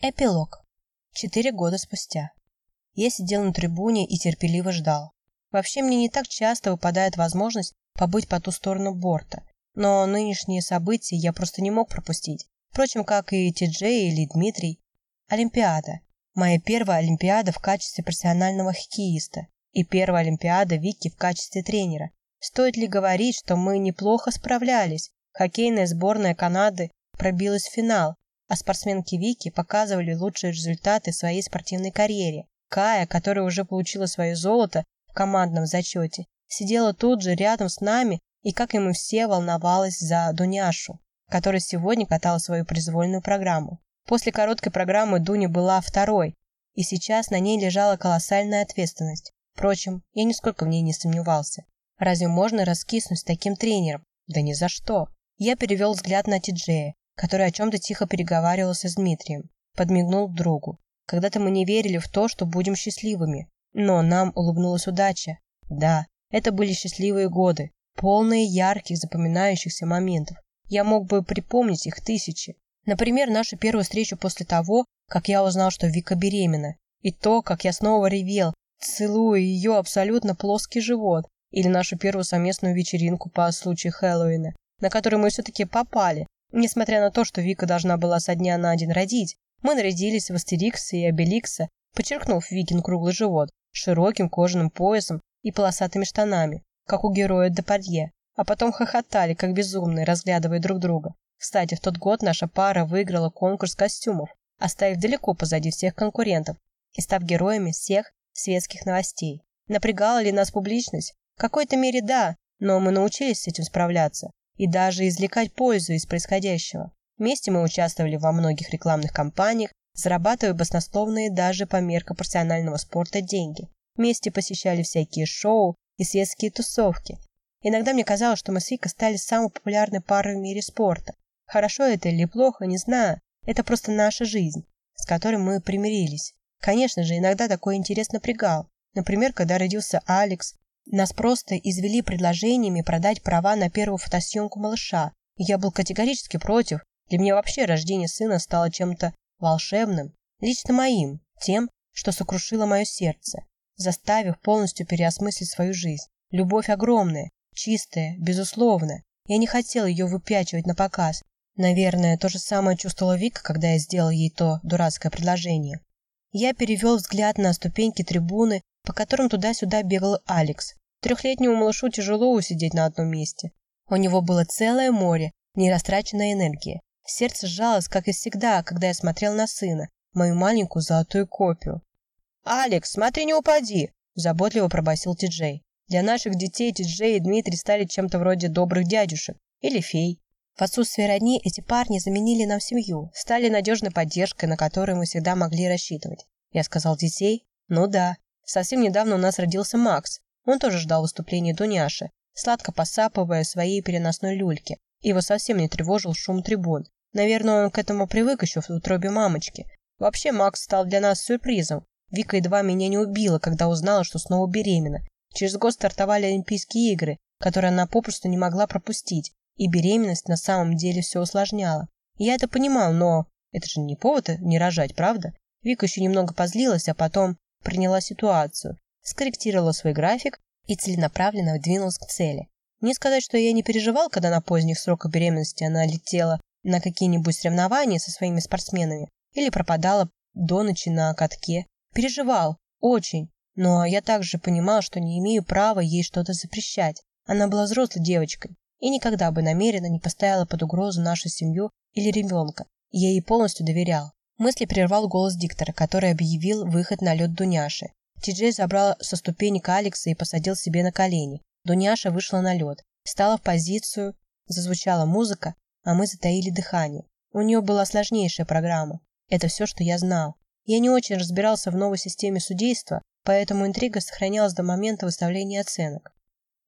Эпилог. Четыре года спустя. Я сидел на трибуне и терпеливо ждал. Вообще мне не так часто выпадает возможность побыть по ту сторону борта, но нынешние события я просто не мог пропустить. Впрочем, как и Ти-Джей или Дмитрий. Олимпиада. Моя первая Олимпиада в качестве профессионального хоккеиста и первая Олимпиада Вики в качестве тренера. Стоит ли говорить, что мы неплохо справлялись? Хоккейная сборная Канады пробилась в финал, а спортсменки Вики показывали лучшие результаты своей спортивной карьере. Кая, которая уже получила свое золото в командном зачете, сидела тут же рядом с нами и, как и мы все, волновалась за Дуняшу, которая сегодня катала свою произвольную программу. После короткой программы Дуня была второй, и сейчас на ней лежала колоссальная ответственность. Впрочем, я нисколько в ней не сомневался. Разве можно раскиснуть с таким тренером? Да ни за что. Я перевел взгляд на Тиджея, который о чем-то тихо переговаривался с Дмитрием. Подмигнул другу. Когда-то мы не верили в то, что будем счастливыми. Но нам улыбнулась удача. Да, это были счастливые годы, полные ярких, запоминающихся моментов. Я мог бы припомнить их тысячи. Например, нашу первую встречу после того, как я узнал, что Вика беременна. И то, как я снова ревел, целуя ее абсолютно плоский живот. Или нашу первую совместную вечеринку по случаю Хэллоуина, на которую мы все-таки попали, Несмотря на то, что Вика должна была со дня на день родить, мы нарядились в Астерикса и Обеликса, подчеркнув Викин круглый живот, широким кожаным поясом и полосатыми штанами, как у героя Депардье, а потом хохотали, как безумные, разглядывая друг друга. Кстати, в тот год наша пара выиграла конкурс костюмов, оставив далеко позади всех конкурентов и став героями всех светских новостей. Напрягала ли нас публичность? В какой-то мере да, но мы научились с этим справляться и даже извлекать пользу из происходящего. Вместе мы участвовали во многих рекламных кампаниях, зарабатывая баснословные даже по меркам профессионального спорта деньги. Вместе посещали всякие шоу и светские тусовки. Иногда мне казалось, что мы с Викой стали самой популярной парой в мире спорта. Хорошо это или плохо, не знаю. Это просто наша жизнь, с которой мы примирились. Конечно же, иногда такой интерес напрягал. Например, когда родился Алекс, нас просто извели предложениями продать права на первую фотосъемку малыша. Я был категорически против. Для меня вообще рождение сына стало чем-то волшебным, лично моим, тем, что сокрушило мое сердце, заставив полностью переосмыслить свою жизнь. Любовь огромная, чистая, безусловная. Я не хотел ее выпячивать на показ. Наверное, то же самое чувствовала Вика, когда я сделал ей то дурацкое предложение. Я перевел взгляд на ступеньки трибуны, по которым туда-сюда бегал Алекс, Трехлетнему малышу тяжело усидеть на одном месте. У него было целое море нерастраченной энергии. Сердце сжалось, как и всегда, когда я смотрел на сына, мою маленькую золотую копию. «Алекс, смотри, не упади!» – заботливо пробасил Ти-Джей. Для наших детей Ти-Джей и Дмитрий стали чем-то вроде добрых дядюшек или фей. В отсутствие родни эти парни заменили нам семью, стали надежной поддержкой, на которую мы всегда могли рассчитывать. Я сказал детей? Ну да. Совсем недавно у нас родился Макс, он тоже ждал выступления Дуняши, сладко посапывая своей переносной люльке. Его совсем не тревожил шум трибун. Наверное, он к этому привык еще в утробе мамочки. Вообще, Макс стал для нас сюрпризом. Вика едва меня не убила, когда узнала, что снова беременна. Через год стартовали Олимпийские игры, которые она попросту не могла пропустить, и беременность на самом деле все усложняла. я это понимал, но это же не повод не рожать, правда? Вика еще немного позлилась, а потом приняла ситуацию скорректировала свой график и целенаправленно двинулась к цели. Не сказать, что я не переживал, когда на поздних сроках беременности она летела на какие-нибудь соревнования со своими спортсменами или пропадала до ночи на катке. Переживал, очень, но я также понимал, что не имею права ей что-то запрещать. Она была взрослой девочкой и никогда бы намеренно не поставила под угрозу нашу семью или ребенка. Я ей полностью доверял. Мысли прервал голос диктора, который объявил выход на лед Дуняши. Ти-Джей забрал со ступенек Алекса и посадил себе на колени. Дуняша вышла на лед, стала в позицию, зазвучала музыка, а мы затаили дыхание. У нее была сложнейшая программа. Это все, что я знал. Я не очень разбирался в новой системе судейства, поэтому интрига сохранялась до момента выставления оценок.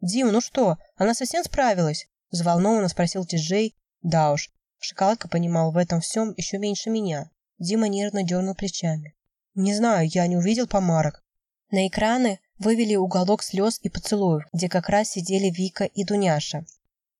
«Дим, ну что, она совсем справилась?» – взволнованно спросил Ти-Джей. «Да уж, Шоколадка понимал в этом всем еще меньше меня». Дима нервно дернул плечами. «Не знаю, я не увидел помарок. На экраны вывели уголок слез и поцелуев, где как раз сидели Вика и Дуняша.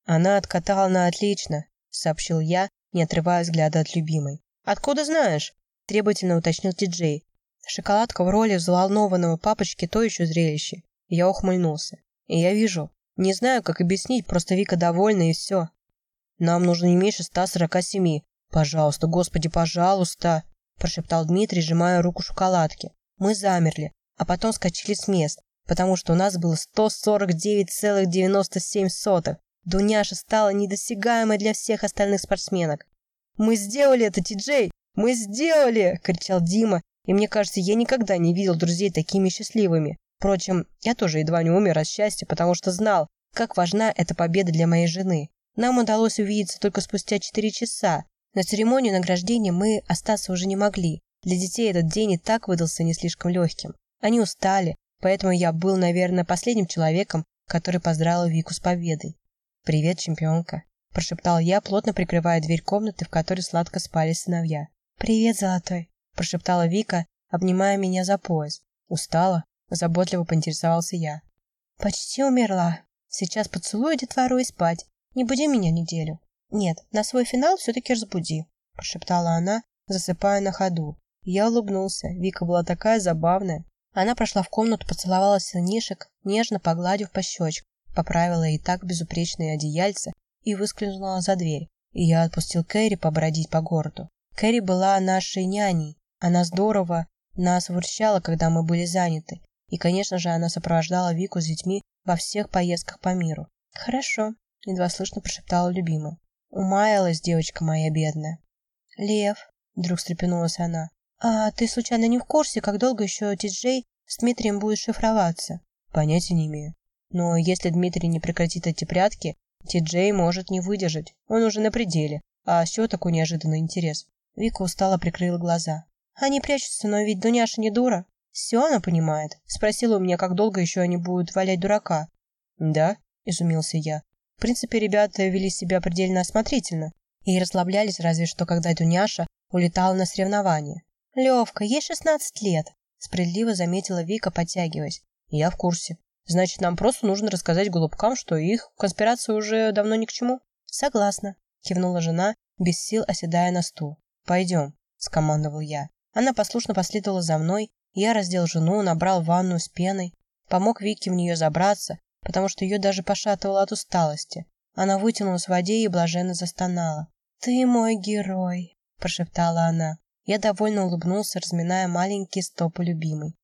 «Она откатала на отлично», — сообщил я, не отрывая взгляда от любимой. «Откуда знаешь?» требовательно уточнил Ти-Джей. Шоколадка в роли взволнованного папочки то еще зрелище. Я ухмыльнулся. И я вижу. Не знаю, как объяснить, просто Вика довольна и все. Нам нужно не меньше 147. Пожалуйста, господи, пожалуйста, прошептал Дмитрий, сжимая руку шоколадки. Мы замерли, а потом скачали с мест, потому что у нас было 149,97. Дуняша стала недосягаемой для всех остальных спортсменок. «Мы сделали это, Ти-Джей! Мы сделали!» – кричал Дима, и мне кажется, я никогда не видел друзей такими счастливыми. Впрочем, я тоже едва не умер от счастья, потому что знал, как важна эта победа для моей жены. Нам удалось увидеться только спустя 4 часа. На церемонию награждения мы остаться уже не могли. Для детей этот день и так выдался не слишком легким. Они устали, поэтому я был, наверное, последним человеком, который поздравил Вику с победой. «Привет, чемпионка», – прошептал я, плотно прикрывая дверь комнаты, в которой сладко спали сыновья. «Привет, золотой», – прошептала Вика, обнимая меня за пояс. «Устала?» – заботливо поинтересовался я. «Почти умерла. Сейчас поцелую детвору и спать. Не буди меня неделю». «Нет, на свой финал все-таки разбуди», – прошептала она, засыпая на ходу. Я улыбнулся. Вика была такая забавная. Она прошла в комнату, поцеловала сынишек, нежно погладив по щечкам поправила и так безупречные одеяльца и выскользнула за дверь. И я отпустил Кэрри побродить по городу. Кэрри была нашей няней. Она здорово нас выручала, когда мы были заняты. И, конечно же, она сопровождала Вику с детьми во всех поездках по миру. «Хорошо», — едва слышно прошептала любимая. «Умаялась девочка моя бедная». «Лев», — вдруг встрепенулась она, «а ты случайно не в курсе, как долго еще Ти-Джей с Дмитрием будет шифроваться?» «Понятия не имею». Но если Дмитрий не прекратит эти прятки, Ти-Джей может не выдержать. Он уже на пределе. А с чего такой неожиданный интерес? Вика устало прикрыла глаза. Они прячутся, но ведь Дуняша не дура. Все она понимает. Спросила у меня, как долго еще они будут валять дурака. Да, изумился я. В принципе, ребята вели себя предельно осмотрительно и расслаблялись разве что, когда Дуняша улетала на соревнования. «Левка, ей шестнадцать лет», — справедливо заметила Вика, подтягиваясь. «Я в курсе. Значит, нам просто нужно рассказать голубкам, что их конспирация уже давно ни к чему. Согласна, кивнула жена, без сил оседая на стул. Пойдем, скомандовал я. Она послушно последовала за мной, я раздел жену, набрал ванну с пеной, помог Вике в нее забраться, потому что ее даже пошатывало от усталости. Она вытянулась в воде и блаженно застонала. «Ты мой герой», – прошептала она. Я довольно улыбнулся, разминая маленькие стопы любимой.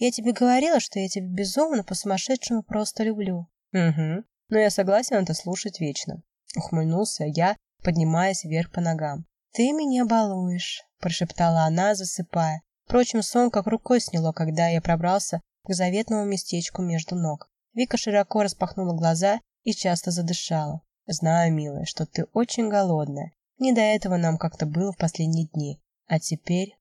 Я тебе говорила, что я тебя безумно по-сумасшедшему просто люблю. Угу. Но я согласен это слушать вечно. Ухмыльнулся я, поднимаясь вверх по ногам. Ты меня балуешь, прошептала она, засыпая. Впрочем, сон как рукой сняло, когда я пробрался к заветному местечку между ног. Вика широко распахнула глаза и часто задышала. Знаю, милая, что ты очень голодная. Не до этого нам как-то было в последние дни. А теперь...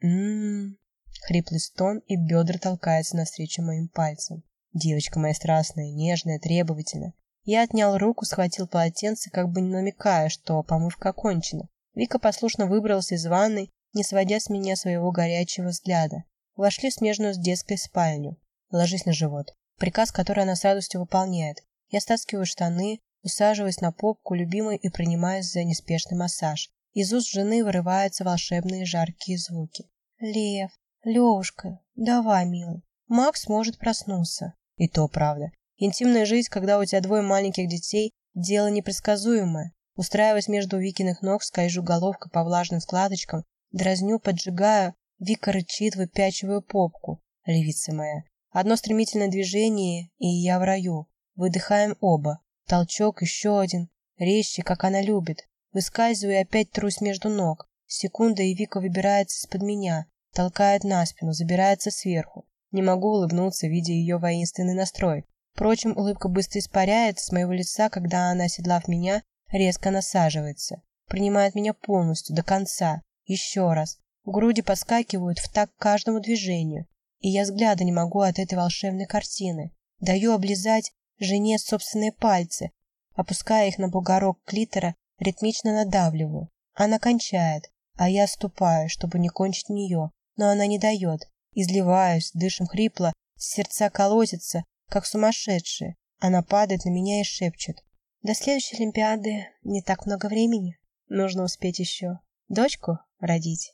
Ммм... Хриплый стон, и бедра толкаются навстречу моим пальцам. Девочка моя страстная, нежная, требовательная. Я отнял руку, схватил полотенце, как бы намекая, что помывка окончена. Вика послушно выбралась из ванной, не сводя с меня своего горячего взгляда. Вошли в смежную с детской спальню. Ложись на живот. Приказ, который она с радостью выполняет. Я стаскиваю штаны, усаживаясь на попку любимой и принимаюсь за неспешный массаж. Из уст жены вырываются волшебные жаркие звуки. «Лев, Левушка, давай, милый. Макс может проснуться. И то правда. Интимная жизнь, когда у тебя двое маленьких детей, дело непредсказуемое. Устраиваясь между Викиных ног, скольжу головкой по влажным складочкам, дразню, поджигаю. Вика рычит, выпячиваю попку. Левица моя. Одно стремительное движение, и я в раю. Выдыхаем оба. Толчок, еще один. Резче, как она любит. Выскальзываю и опять трусь между ног. Секунда, и Вика выбирается из-под меня толкает на спину, забирается сверху. Не могу улыбнуться, видя ее воинственный настрой. Впрочем, улыбка быстро испаряется с моего лица, когда она, оседлав меня, резко насаживается. Принимает меня полностью, до конца. Еще раз. Груди подскакивают в такт каждому движению. И я взгляда не могу от этой волшебной картины. Даю облизать жене собственные пальцы. Опуская их на бугорок клитора, ритмично надавливаю. Она кончает, а я ступаю, чтобы не кончить нее но она не дает. Изливаюсь, дышим хрипло, сердца колотятся, как сумасшедшие. Она падает на меня и шепчет. До следующей Олимпиады не так много времени. Нужно успеть еще дочку родить.